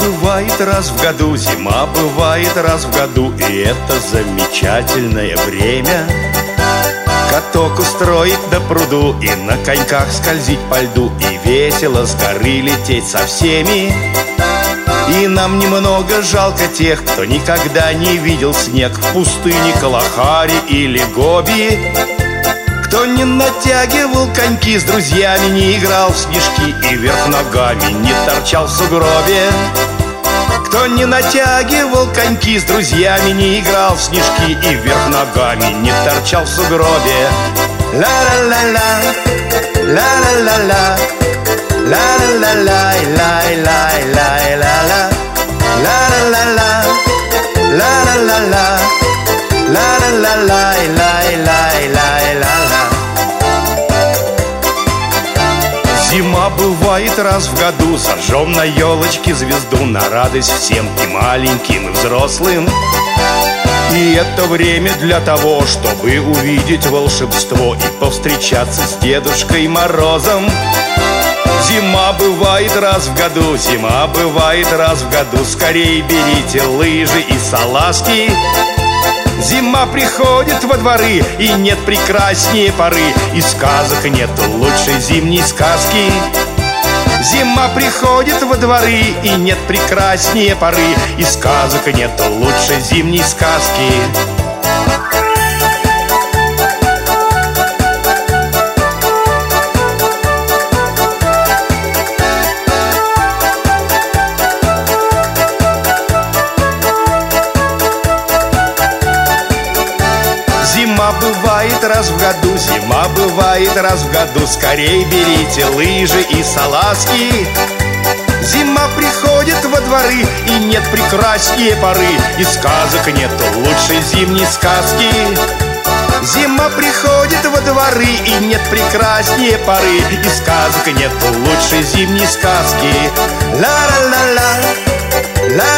бывает раз в году, зима бывает раз в году И это замечательное время. Каток устроить на пруду И на коньках скользить по льду И весело с горы лететь со всеми. И нам немного жалко тех, кто никогда не видел снег В пустыне Калахари или Гоби Кто не натягивал коньки с друзьями, не играл в снежки И вверх ногами не торчал в сугробе кто не натягивал коньки с друзьями, не играл в снежки и вверх ногами не торчал в сугробе. Ла-ла-ла-ла, ла-ла-ла-ла, ла-ла-ла-ла-ла-ла-ла-ла, бывает раз в году. Зажжем на елочке звезду На радость всем и маленьким, и взрослым. И это время для того, чтобы увидеть волшебство И повстречаться с Дедушкой Морозом. Зима бывает раз в году, зима бывает раз в году. Скорей берите лыжи и салазки. Зима приходит во дворы, и нет прекраснее поры, И сказок нет лучшей зимней сказки. Зима приходит во дворы, и нет прекраснее поры, И сказок нет лучшей зимней сказки. Раз в году, зима бывает раз в году. Скорей берите лыжи и салазки. Зима приходит во дворы, и нет прекраснее поры. И сказок нет лучшей зимней сказки. Зима приходит во дворы, и нет прекраснее поры. И сказок нет лучшей зимней сказки. Ла-ла-ла-ла, ла-ла-ла-ла,